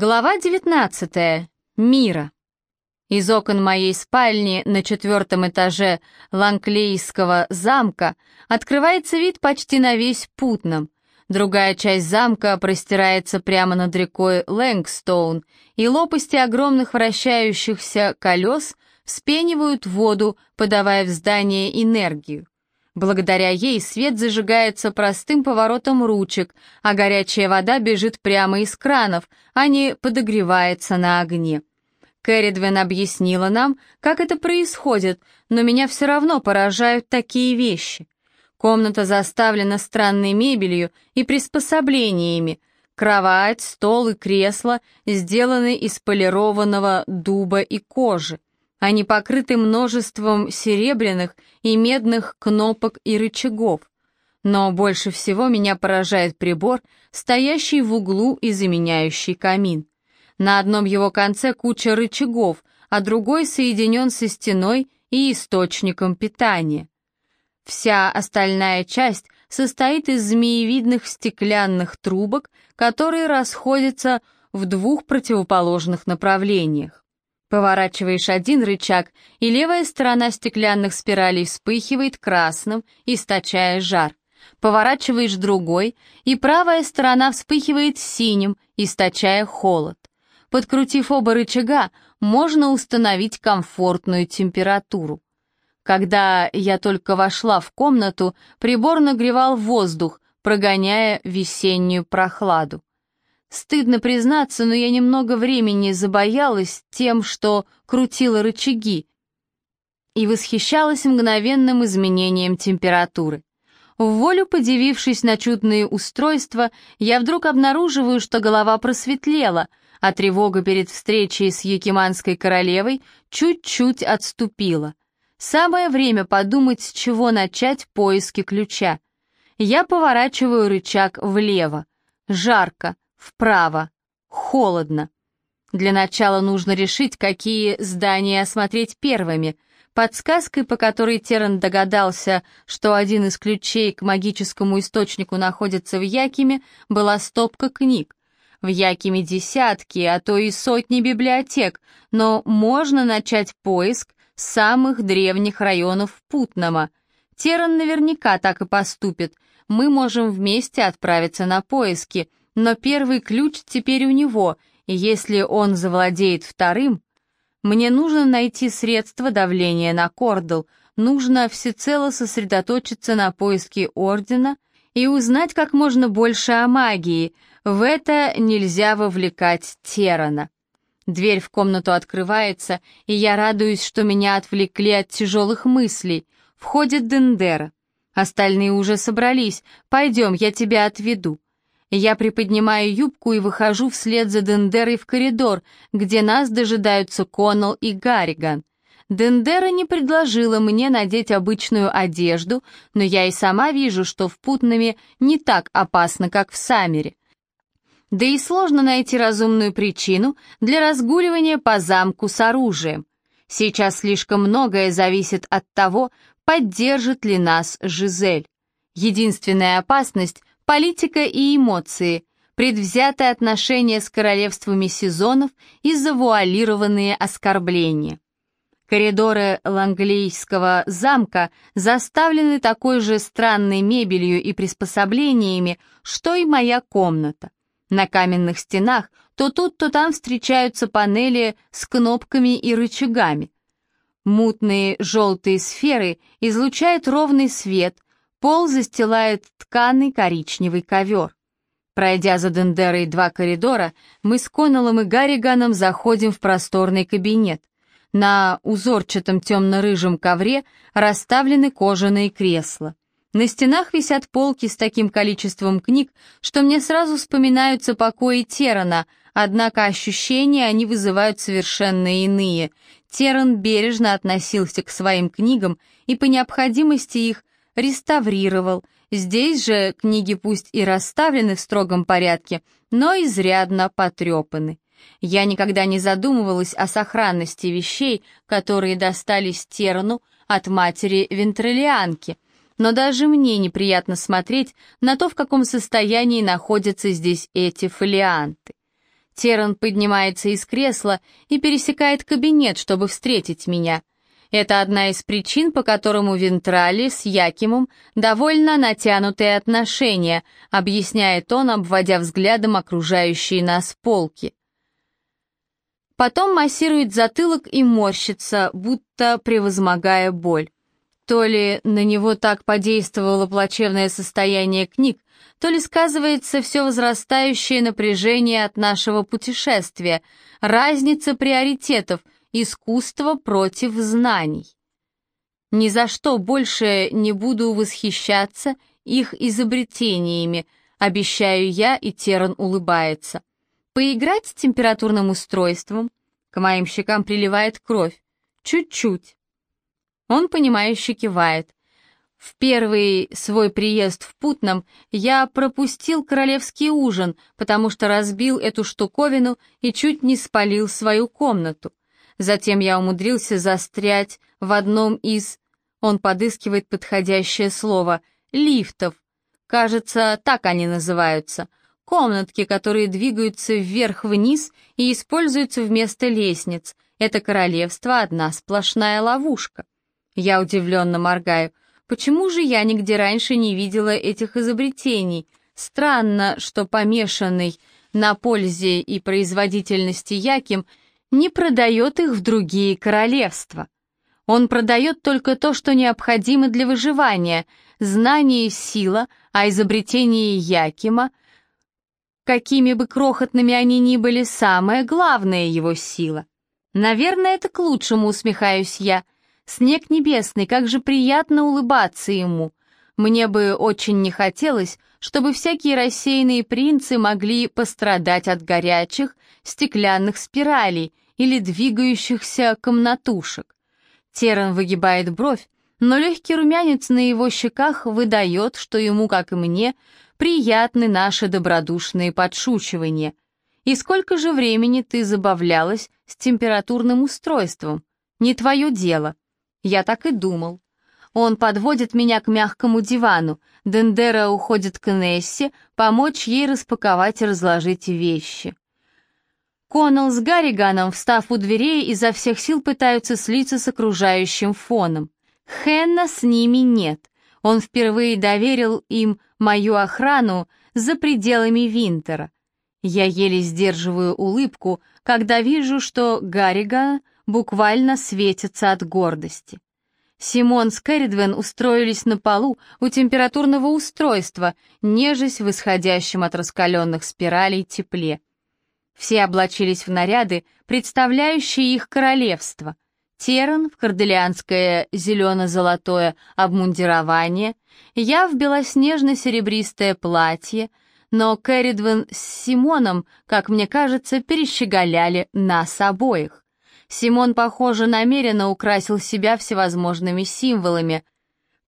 Глава 19. Мира. Из окон моей спальни на четвертом этаже Ланклейского замка открывается вид почти на весь Путнам. Другая часть замка простирается прямо над рекой Лэнгстоун, и лопасти огромных вращающихся колес вспенивают воду, подавая в здание энергию. Благодаря ей свет зажигается простым поворотом ручек, а горячая вода бежит прямо из кранов, а не подогревается на огне. Кэрридвен объяснила нам, как это происходит, но меня все равно поражают такие вещи. Комната заставлена странной мебелью и приспособлениями. Кровать, стол и кресло сделаны из полированного дуба и кожи. Они покрыты множеством серебряных и медных кнопок и рычагов. Но больше всего меня поражает прибор, стоящий в углу и заменяющий камин. На одном его конце куча рычагов, а другой соединен со стеной и источником питания. Вся остальная часть состоит из змеевидных стеклянных трубок, которые расходятся в двух противоположных направлениях. Поворачиваешь один рычаг, и левая сторона стеклянных спиралей вспыхивает красным, источая жар. Поворачиваешь другой, и правая сторона вспыхивает синим, источая холод. Подкрутив оба рычага, можно установить комфортную температуру. Когда я только вошла в комнату, прибор нагревал воздух, прогоняя весеннюю прохладу. Стыдно признаться, но я немного времени забоялась тем, что крутила рычаги, и восхищалась мгновенным изменением температуры. В волю подивившись на чудные устройства, я вдруг обнаруживаю, что голова просветлела, а тревога перед встречей с Якиманской королевой чуть-чуть отступила. Самое время подумать, с чего начать поиски ключа. Я поворачиваю рычаг влево. Жарко, Вправо. Холодно. Для начала нужно решить, какие здания осмотреть первыми. Подсказкой, по которой Теран догадался, что один из ключей к магическому источнику находится в Якиме, была стопка книг. В Якиме десятки, а то и сотни библиотек, но можно начать поиск самых древних районов Путнама. Теран наверняка так и поступит. Мы можем вместе отправиться на поиски — но первый ключ теперь у него, и если он завладеет вторым, мне нужно найти средства давления на Кордл, нужно всецело сосредоточиться на поиске Ордена и узнать как можно больше о магии, в это нельзя вовлекать Терана. Дверь в комнату открывается, и я радуюсь, что меня отвлекли от тяжелых мыслей. Входит Дендера. Остальные уже собрались. «Пойдем, я тебя отведу». Я приподнимаю юбку и выхожу вслед за Дендерой в коридор, где нас дожидаются Коннелл и Гарриган. Дендера не предложила мне надеть обычную одежду, но я и сама вижу, что в Путнаме не так опасно, как в Саммере. Да и сложно найти разумную причину для разгуливания по замку с оружием. Сейчас слишком многое зависит от того, поддержит ли нас Жизель. Единственная опасность политика и эмоции, предвзятое отношение с королевствами сезонов и завуалированные оскорбления. Коридоры Ланглейского замка заставлены такой же странной мебелью и приспособлениями, что и моя комната. На каменных стенах то тут, то там встречаются панели с кнопками и рычагами. Мутные желтые сферы излучают ровный свет, Пол застилает тканый коричневый ковер. Пройдя за Дендерой два коридора, мы с Коннеллом и Гарриганом заходим в просторный кабинет. На узорчатом темно-рыжем ковре расставлены кожаные кресла. На стенах висят полки с таким количеством книг, что мне сразу вспоминаются покои Терана, однако ощущения они вызывают совершенно иные. Теран бережно относился к своим книгам и по необходимости их реставрировал. Здесь же книги пусть и расставлены в строгом порядке, но изрядно потрепаны. Я никогда не задумывалась о сохранности вещей, которые достались Терну от матери Вентрелианки, но даже мне неприятно смотреть на то, в каком состоянии находятся здесь эти фолианты. Теран поднимается из кресла и пересекает кабинет, чтобы встретить меня. Это одна из причин, по которым у Вентрали с Якимом довольно натянутые отношения, объясняет он, обводя взглядом окружающие нас полки. Потом массирует затылок и морщится, будто превозмогая боль. То ли на него так подействовало плачевное состояние книг, то ли сказывается все возрастающее напряжение от нашего путешествия, разница приоритетов, искусство против знаний. Ни за что больше не буду восхищаться их изобретениями, обещаю я, и Теран улыбается. Поиграть с температурным устройством? К моим щекам приливает кровь. Чуть-чуть. Он, понимающе кивает. В первый свой приезд в Путном я пропустил королевский ужин, потому что разбил эту штуковину и чуть не спалил свою комнату. Затем я умудрился застрять в одном из... Он подыскивает подходящее слово. Лифтов. Кажется, так они называются. Комнатки, которые двигаются вверх-вниз и используются вместо лестниц. Это королевство одна сплошная ловушка. Я удивленно моргаю. Почему же я нигде раньше не видела этих изобретений? Странно, что помешанный на пользе и производительности Яким не продает их в другие королевства. Он продает только то, что необходимо для выживания, знание и сила, а изобретение Якима, какими бы крохотными они ни были, самая главная его сила. Наверное, это к лучшему, усмехаюсь я — Снег небесный, как же приятно улыбаться ему. Мне бы очень не хотелось, чтобы всякие рассеянные принцы могли пострадать от горячих стеклянных спиралей или двигающихся комнатушек. Теран выгибает бровь, но легкий румянец на его щеках выдает, что ему, как и мне, приятны наши добродушные подшучивания. И сколько же времени ты забавлялась с температурным устройством? Не твое дело. Я так и думал. Он подводит меня к мягкому дивану. Дендера уходит к Нессе, помочь ей распаковать и разложить вещи. Коннелл с Гарриганом, встав у дверей, изо всех сил пытаются слиться с окружающим фоном. Хенна с ними нет. Он впервые доверил им мою охрану за пределами Винтера. Я еле сдерживаю улыбку, когда вижу, что Гарриган буквально светится от гордости. Симон с Кэрридвен устроились на полу у температурного устройства, нежесть в исходящем от раскаленных спиралей тепле. Все облачились в наряды, представляющие их королевство. Теран в корделианское зелено-золотое обмундирование, я в белоснежно-серебристое платье, но Кэрридвен с Симоном, как мне кажется, перещеголяли нас обоих. Симон, похоже, намеренно украсил себя всевозможными символами.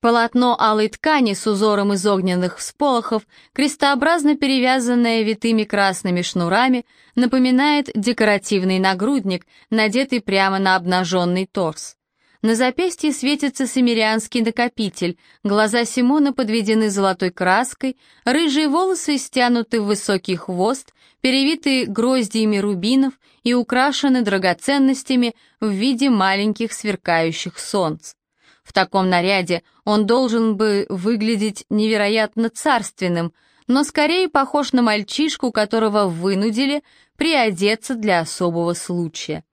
Полотно алой ткани с узором из огненных всполохов, крестообразно перевязанное витыми красными шнурами, напоминает декоративный нагрудник, надетый прямо на обнаженный торс. На запястье светится семирианский накопитель, глаза Симона подведены золотой краской, рыжие волосы стянуты в высокий хвост, перевиты гроздьями рубинов и украшены драгоценностями в виде маленьких сверкающих солнц. В таком наряде он должен бы выглядеть невероятно царственным, но скорее похож на мальчишку, которого вынудили приодеться для особого случая.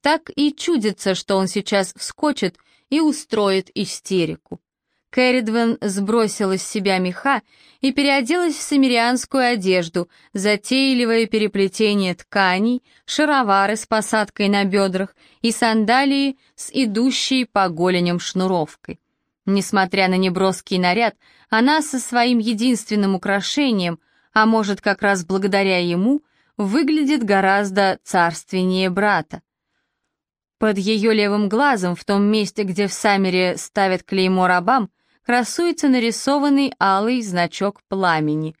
Так и чудится, что он сейчас вскочит и устроит истерику. Кэрридвен сбросила с себя меха и переоделась в самирианскую одежду, затейливое переплетение тканей, шаровары с посадкой на бедрах и сандалии с идущей по голеням шнуровкой. Несмотря на неброский наряд, она со своим единственным украшением, а может как раз благодаря ему, выглядит гораздо царственнее брата. Под ее левым глазом, в том месте, где в Саммере ставят клеймо рабам, красуется нарисованный алый значок пламени.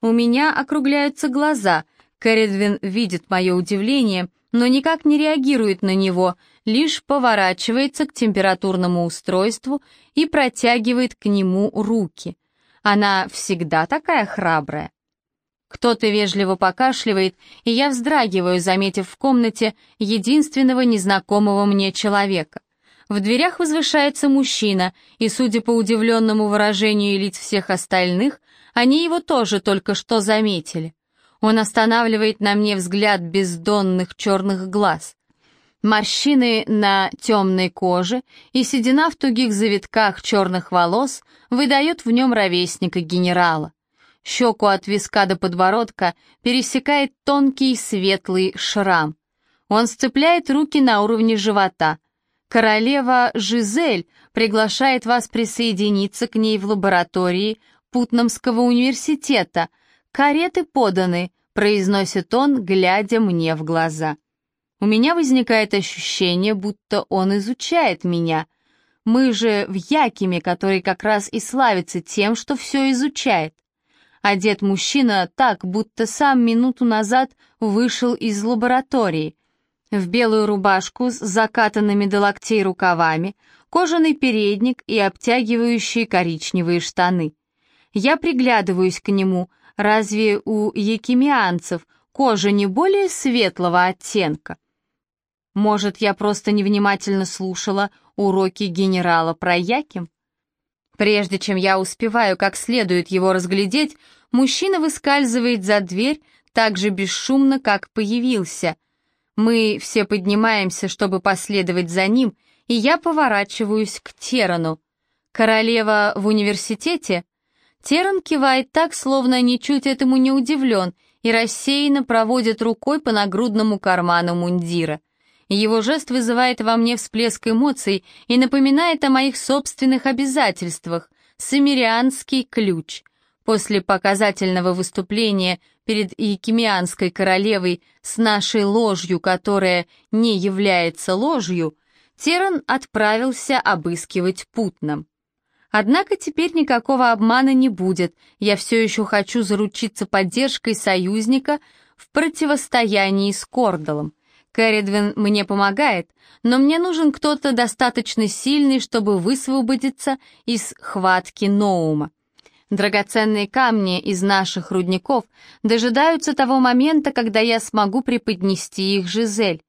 У меня округляются глаза, Кэрридвин видит мое удивление, но никак не реагирует на него, лишь поворачивается к температурному устройству и протягивает к нему руки. Она всегда такая храбрая. Кто-то вежливо покашливает, и я вздрагиваю, заметив в комнате единственного незнакомого мне человека. В дверях возвышается мужчина, и, судя по удивленному выражению лиц всех остальных, они его тоже только что заметили. Он останавливает на мне взгляд бездонных черных глаз. Морщины на темной коже и седина в тугих завитках черных волос выдают в нем ровесника генерала. Щеку от виска до подбородка пересекает тонкий светлый шрам. Он сцепляет руки на уровне живота. Королева Жизель приглашает вас присоединиться к ней в лаборатории Путнамского университета. Кареты поданы, произносит он, глядя мне в глаза. У меня возникает ощущение, будто он изучает меня. Мы же в Якиме, который как раз и славится тем, что все изучает. Одет мужчина так, будто сам минуту назад вышел из лаборатории. В белую рубашку с закатанными до локтей рукавами, кожаный передник и обтягивающие коричневые штаны. Я приглядываюсь к нему, разве у якимианцев кожа не более светлого оттенка? Может, я просто невнимательно слушала уроки генерала про Яким? Прежде чем я успеваю как следует его разглядеть, мужчина выскальзывает за дверь так же бесшумно, как появился. Мы все поднимаемся, чтобы последовать за ним, и я поворачиваюсь к Терану. «Королева в университете?» Теран кивает так, словно ничуть этому не удивлен, и рассеянно проводит рукой по нагрудному карману мундира. Его жест вызывает во мне всплеск эмоций и напоминает о моих собственных обязательствах. Самирианский ключ. После показательного выступления перед Якимианской королевой с нашей ложью, которая не является ложью, Теран отправился обыскивать Путном. Однако теперь никакого обмана не будет, я все еще хочу заручиться поддержкой союзника в противостоянии с Кордалом. Кэрридвин мне помогает, но мне нужен кто-то достаточно сильный, чтобы высвободиться из хватки Ноума. Драгоценные камни из наших рудников дожидаются того момента, когда я смогу преподнести их Жизель.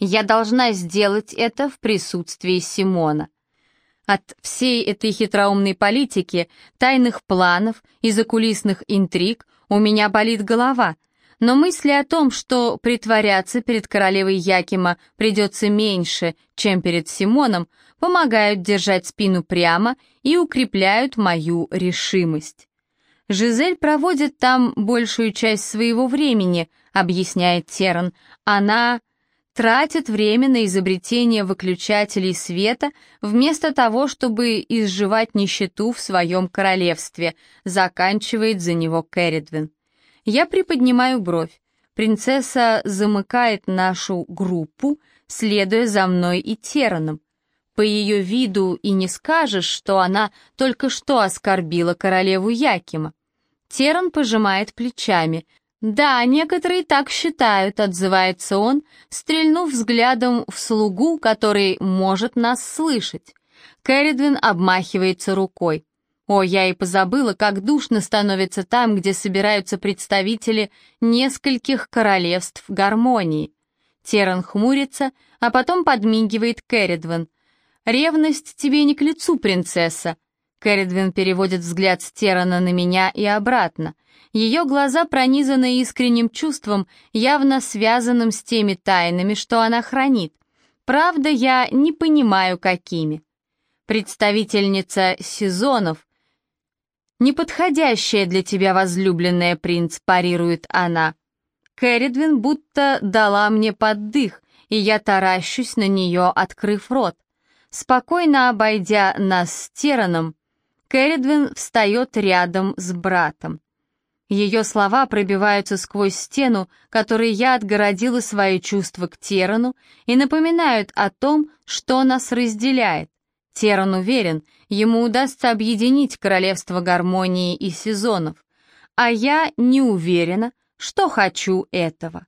Я должна сделать это в присутствии Симона. От всей этой хитроумной политики, тайных планов и закулисных интриг у меня болит голова — но мысли о том, что притворяться перед королевой Якима придется меньше, чем перед Симоном, помогают держать спину прямо и укрепляют мою решимость. «Жизель проводит там большую часть своего времени», — объясняет Теран. «Она тратит время на изобретение выключателей света вместо того, чтобы изживать нищету в своем королевстве», — заканчивает за него Кэрридвин. Я приподнимаю бровь. Принцесса замыкает нашу группу, следуя за мной и Тераном. По ее виду и не скажешь, что она только что оскорбила королеву Якима. Теран пожимает плечами. «Да, некоторые так считают», — отзывается он, стрельнув взглядом в слугу, который может нас слышать. Кэрридвин обмахивается рукой. О, я и позабыла, как душно становится там, где собираются представители нескольких королевств гармонии. Теран хмурится, а потом подмигивает Кэрридвин. «Ревность тебе не к лицу, принцесса». Кэрридвин переводит взгляд с Терана на меня и обратно. Ее глаза пронизаны искренним чувством, явно связанным с теми тайнами, что она хранит. Правда, я не понимаю, какими. Представительница сезонов, «Неподходящая для тебя возлюбленная принц», — парирует она. Кэрридвин будто дала мне поддых, и я таращусь на нее, открыв рот. Спокойно обойдя нас с Тераном, Кэрридвин встает рядом с братом. Ее слова пробиваются сквозь стену, которой я отгородила свои чувства к Терану, и напоминают о том, что нас разделяет. Теран уверен, ему удастся объединить королевство гармонии и сезонов, а я не уверена, что хочу этого.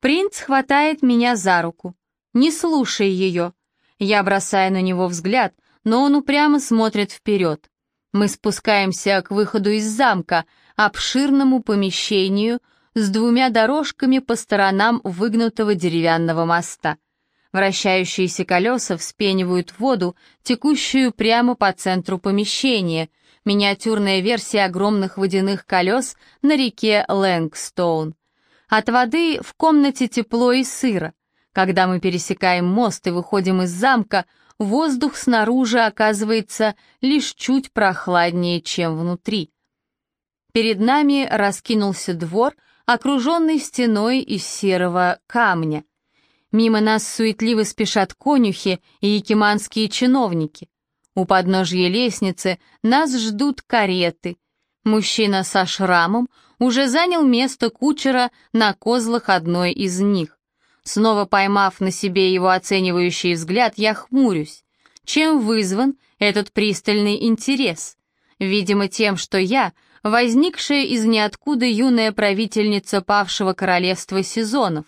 Принц хватает меня за руку. Не слушай ее. Я бросаю на него взгляд, но он упрямо смотрит вперед. Мы спускаемся к выходу из замка, обширному помещению с двумя дорожками по сторонам выгнутого деревянного моста. Вращающиеся колеса вспенивают воду, текущую прямо по центру помещения, миниатюрная версия огромных водяных колес на реке Лэнгстоун. От воды в комнате тепло и сыро. Когда мы пересекаем мост и выходим из замка, воздух снаружи оказывается лишь чуть прохладнее, чем внутри. Перед нами раскинулся двор, окруженный стеной из серого камня. Мимо нас суетливо спешат конюхи и якиманские чиновники. У подножья лестницы нас ждут кареты. Мужчина со шрамом уже занял место кучера на козлах одной из них. Снова поймав на себе его оценивающий взгляд, я хмурюсь. Чем вызван этот пристальный интерес? Видимо, тем, что я, возникшая из ниоткуда юная правительница павшего королевства сезонов.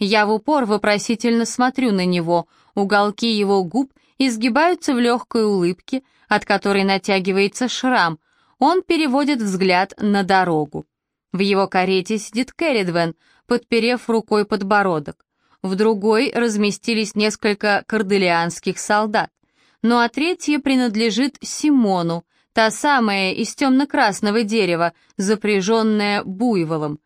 Я в упор вопросительно смотрю на него, уголки его губ изгибаются в легкой улыбке, от которой натягивается шрам. Он переводит взгляд на дорогу. В его карете сидит Керридвен, подперев рукой подбородок в другой разместились несколько корделианских солдат. Ну а третья принадлежит Симону, та самая из темно-красного дерева, запряженная буйволом.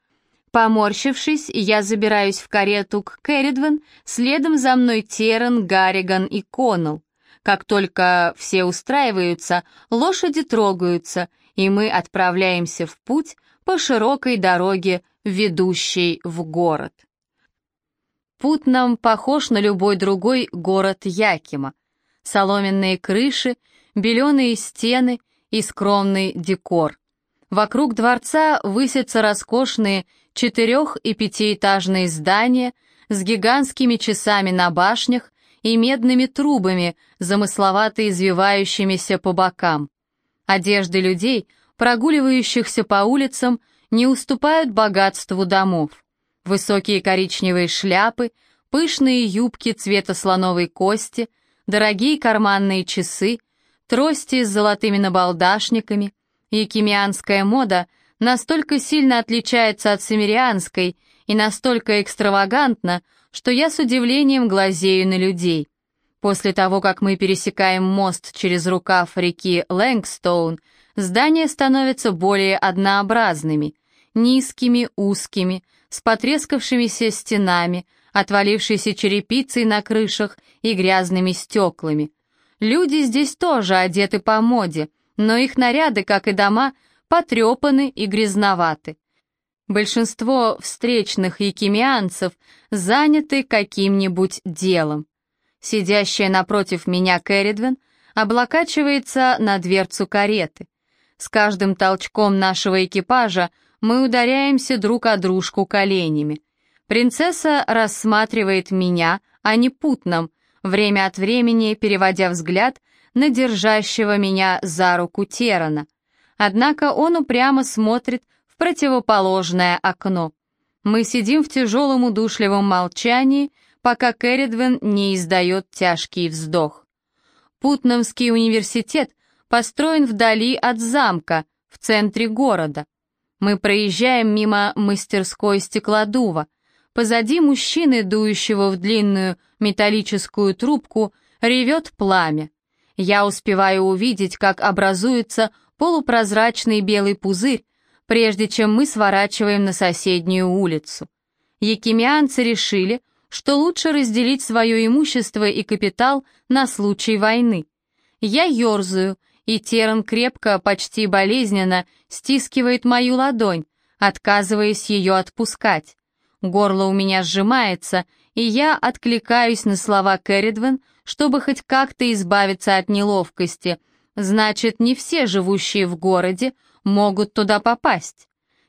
Поморщившись, я забираюсь в карету к Керридвен, следом за мной Теран, Гарриган и Коннелл. Как только все устраиваются, лошади трогаются, и мы отправляемся в путь по широкой дороге, ведущей в город. Путнам похож на любой другой город Якима. Соломенные крыши, беленые стены и скромный декор. Вокруг дворца высятся роскошные четырех- и пятиэтажные здания с гигантскими часами на башнях и медными трубами, замысловато извивающимися по бокам. Одежды людей, прогуливающихся по улицам, не уступают богатству домов. Высокие коричневые шляпы, пышные юбки цвета слоновой кости, дорогие карманные часы, трости с золотыми набалдашниками. Якимианская мода настолько сильно отличается от самирианской и настолько экстравагантна, что я с удивлением глазею на людей. После того, как мы пересекаем мост через рукав реки Лэнгстоун, здания становятся более однообразными, низкими, узкими, с потрескавшимися стенами, отвалившейся черепицей на крышах и грязными стеклами. Люди здесь тоже одеты по моде, но их наряды, как и дома, потрепаны и грязноваты. Большинство встречных якимианцев заняты каким-нибудь делом. Сидящая напротив меня Кэрридвен облокачивается на дверцу кареты. С каждым толчком нашего экипажа мы ударяемся друг о дружку коленями. Принцесса рассматривает меня, а не путном, время от времени переводя взгляд на держащего меня за руку Терана. Однако он упрямо смотрит в противоположное окно. Мы сидим в тяжелом удушливом молчании, пока Кэрридвен не издает тяжкий вздох. Путнамский университет построен вдали от замка, в центре города. Мы проезжаем мимо мастерской стеклодува. Позади мужчины, дующего в длинную металлическую трубку, ревет пламя. Я успеваю увидеть, как образуется полупрозрачный белый пузырь, прежде чем мы сворачиваем на соседнюю улицу. Якимианцы решили, что лучше разделить свое имущество и капитал на случай войны. Я ерзаю, и Теран крепко, почти болезненно стискивает мою ладонь, отказываясь ее отпускать. Горло у меня сжимается, и я откликаюсь на слова Кэрридвен, чтобы хоть как-то избавиться от неловкости. Значит, не все живущие в городе могут туда попасть.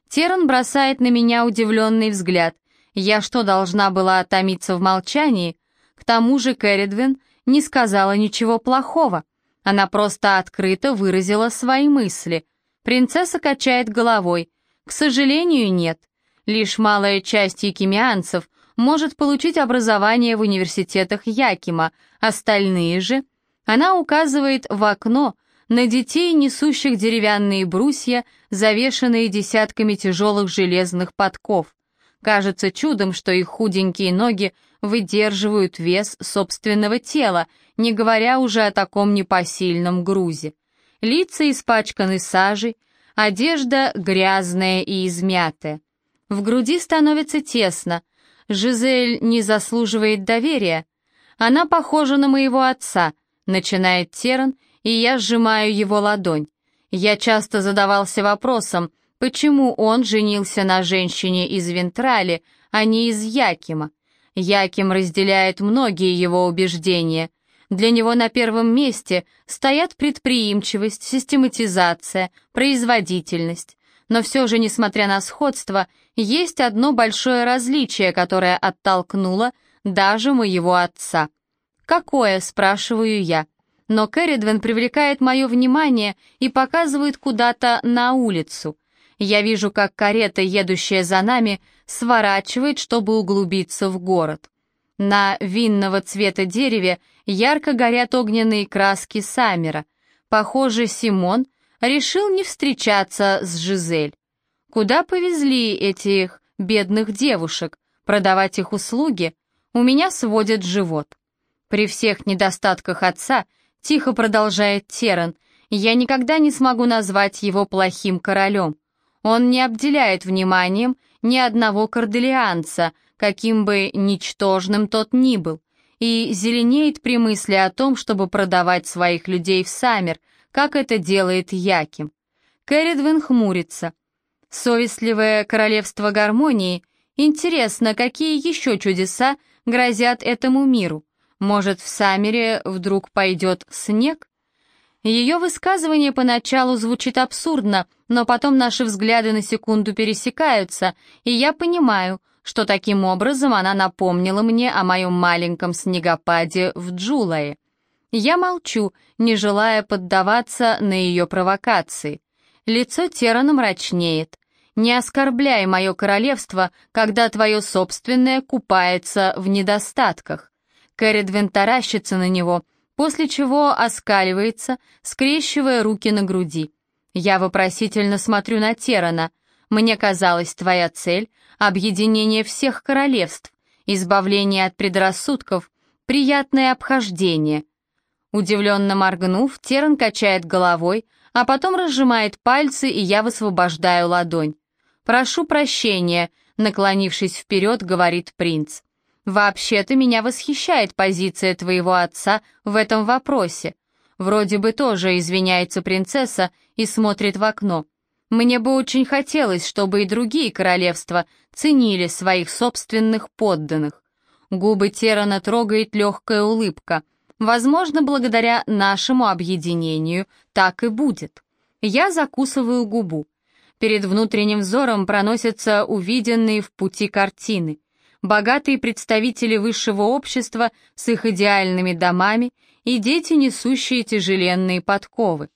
Теран бросает на меня удивленный взгляд. Я что, должна была томиться в молчании? К тому же Кэрридвен не сказала ничего плохого. Она просто открыто выразила свои мысли. Принцесса качает головой. К сожалению, нет. Лишь малая часть якимианцев может получить образование в университетах Якима, остальные же... Она указывает в окно на детей, несущих деревянные брусья, завешенные десятками тяжелых железных подков. Кажется чудом, что их худенькие ноги выдерживают вес собственного тела, не говоря уже о таком непосильном грузе. Лица испачканы сажей, одежда грязная и измятая. В груди становится тесно. Жизель не заслуживает доверия. Она похожа на моего отца, начинает Теран, и я сжимаю его ладонь. Я часто задавался вопросом, почему он женился на женщине из Вентрали, а не из Якима. Яким разделяет многие его убеждения. Для него на первом месте стоят предприимчивость, систематизация, производительность. Но все же, несмотря на сходство, есть одно большое различие, которое оттолкнуло даже моего отца. «Какое?» — спрашиваю я. Но Кэрридвен привлекает мое внимание и показывает куда-то на улицу. Я вижу, как карета, едущая за нами, сворачивает, чтобы углубиться в город. На винного цвета дереве ярко горят огненные краски Саммера. Похоже, Симон решил не встречаться с Жизель. Куда повезли этих бедных девушек? Продавать их услуги? У меня сводит живот. При всех недостатках отца, тихо продолжает Теран, я никогда не смогу назвать его плохим королем. Он не обделяет вниманием ни одного корделианца, каким бы ничтожным тот ни был, и зеленеет при мысли о том, чтобы продавать своих людей в Саммер, как это делает Яким. Кэрридвин хмурится. Совестливое королевство гармонии. Интересно, какие еще чудеса грозят этому миру? Может, в Саммере вдруг пойдет снег? Ее высказывание поначалу звучит абсурдно, но потом наши взгляды на секунду пересекаются, и я понимаю, что таким образом она напомнила мне о моем маленьком снегопаде в Джулае. Я молчу, не желая поддаваться на ее провокации. Лицо Терана мрачнеет. «Не оскорбляй мое королевство, когда твое собственное купается в недостатках». Кэрридвин таращится на него — после чего оскаливается, скрещивая руки на груди. Я вопросительно смотрю на Терана. Мне казалось, твоя цель — объединение всех королевств, избавление от предрассудков, приятное обхождение. Удивленно моргнув, Теран качает головой, а потом разжимает пальцы, и я высвобождаю ладонь. «Прошу прощения», — наклонившись вперед, говорит принц. Вообще-то меня восхищает позиция твоего отца в этом вопросе. Вроде бы тоже извиняется принцесса и смотрит в окно. Мне бы очень хотелось, чтобы и другие королевства ценили своих собственных подданных. Губы Терана трогает легкая улыбка. Возможно, благодаря нашему объединению так и будет. Я закусываю губу. Перед внутренним взором проносятся увиденные в пути картины богатые представители высшего общества с их идеальными домами и дети, несущие тяжеленные подковы.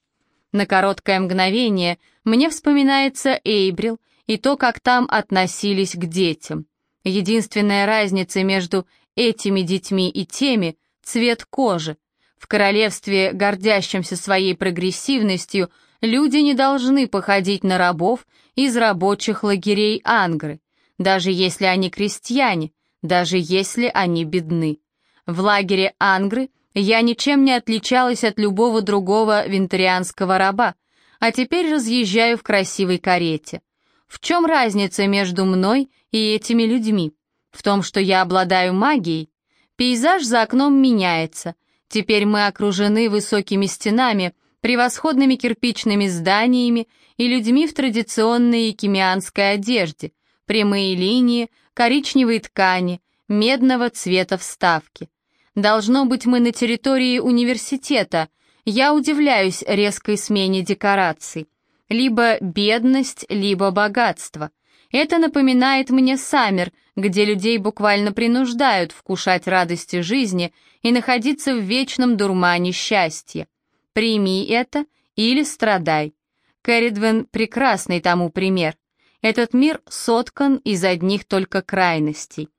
На короткое мгновение мне вспоминается Эйбрил и то, как там относились к детям. Единственная разница между этими детьми и теми — цвет кожи. В королевстве, гордящемся своей прогрессивностью, люди не должны походить на рабов из рабочих лагерей Ангры даже если они крестьяне, даже если они бедны. В лагере Ангры я ничем не отличалась от любого другого вентарианского раба, а теперь разъезжаю в красивой карете. В чем разница между мной и этими людьми? В том, что я обладаю магией. Пейзаж за окном меняется. Теперь мы окружены высокими стенами, превосходными кирпичными зданиями и людьми в традиционной кемианской одежде, прямые линии, коричневые ткани, медного цвета вставки. Должно быть, мы на территории университета. Я удивляюсь резкой смене декораций. Либо бедность, либо богатство. Это напоминает мне Саммер, где людей буквально принуждают вкушать радости жизни и находиться в вечном дурмане счастья. Прими это или страдай. Кэрридвен — прекрасный тому пример. Этот мир соткан из одних только крайностей.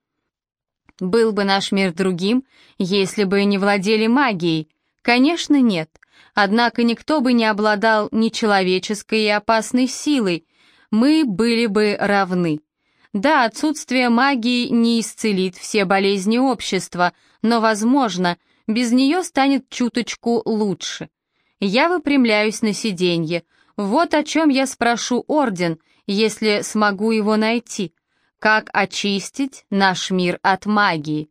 Был бы наш мир другим, если бы не владели магией? Конечно, нет. Однако никто бы не обладал нечеловеческой и опасной силой. Мы были бы равны. Да, отсутствие магии не исцелит все болезни общества, но, возможно, без нее станет чуточку лучше. Я выпрямляюсь на сиденье. Вот о чем я спрошу Орден, если смогу его найти. Как очистить наш мир от магии?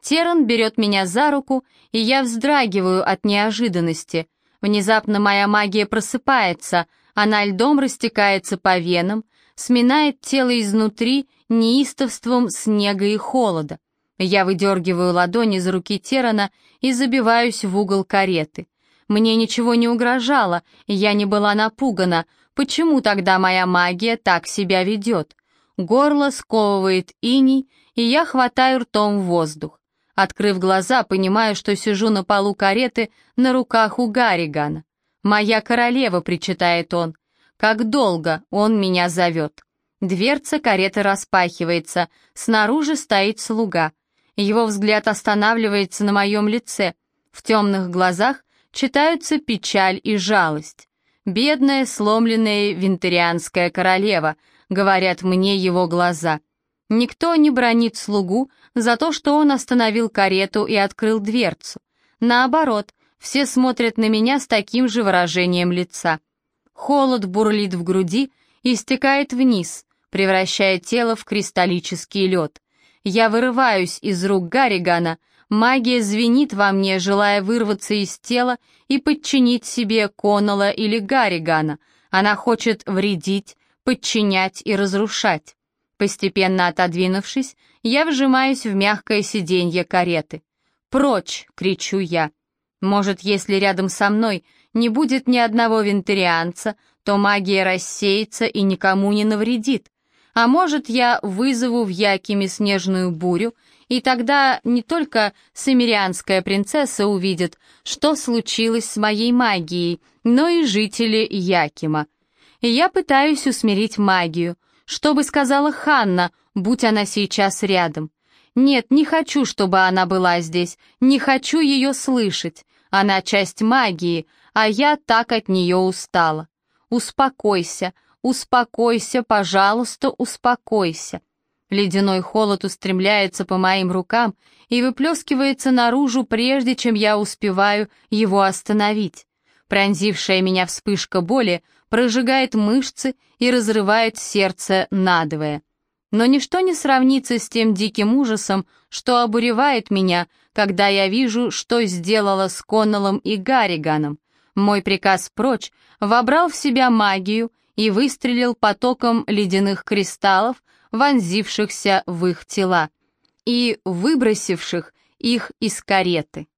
Теран берет меня за руку, и я вздрагиваю от неожиданности. Внезапно моя магия просыпается, она льдом растекается по венам, сминает тело изнутри неистовством снега и холода. Я выдергиваю ладони из руки Терана и забиваюсь в угол кареты. Мне ничего не угрожало, я не была напугана. Почему тогда моя магия так себя ведет? Горло сковывает иней, и я хватаю ртом воздух. Открыв глаза, понимаю, что сижу на полу кареты на руках у Гарригана. «Моя королева», — причитает он. «Как долго он меня зовет?» Дверца кареты распахивается, снаружи стоит слуга. Его взгляд останавливается на моем лице. В темных глазах читаются печаль и жалость. «Бедная, сломленная винтерианская королева», — говорят мне его глаза. Никто не бронит слугу за то, что он остановил карету и открыл дверцу. Наоборот, все смотрят на меня с таким же выражением лица. Холод бурлит в груди и стекает вниз, превращая тело в кристаллический лед. Я вырываюсь из рук Гарригана, магия звенит во мне, желая вырваться из тела и подчинить себе Коннелла или Гарригана. Она хочет вредить, подчинять и разрушать. Постепенно отодвинувшись, я вжимаюсь в мягкое сиденье кареты. «Прочь!» — кричу я. Может, если рядом со мной не будет ни одного вентарианца, то магия рассеется и никому не навредит. А может, я вызову в Якиме снежную бурю, и тогда не только самирианская принцесса увидит, что случилось с моей магией, но и жители Якима. я пытаюсь усмирить магию — что бы сказала Ханна, будь она сейчас рядом? Нет, не хочу, чтобы она была здесь, не хочу ее слышать. Она часть магии, а я так от нее устала. Успокойся, успокойся, пожалуйста, успокойся. Ледяной холод устремляется по моим рукам и выплескивается наружу, прежде чем я успеваю его остановить. Пронзившая меня вспышка боли прожигает мышцы и разрывает сердце надвое. Но ничто не сравнится с тем диким ужасом, что обуревает меня, когда я вижу, что сделала с Коннеллом и Гарриганом. Мой приказ прочь вобрал в себя магию и выстрелил потоком ледяных кристаллов, вонзившихся в их тела и выбросивших их из кареты.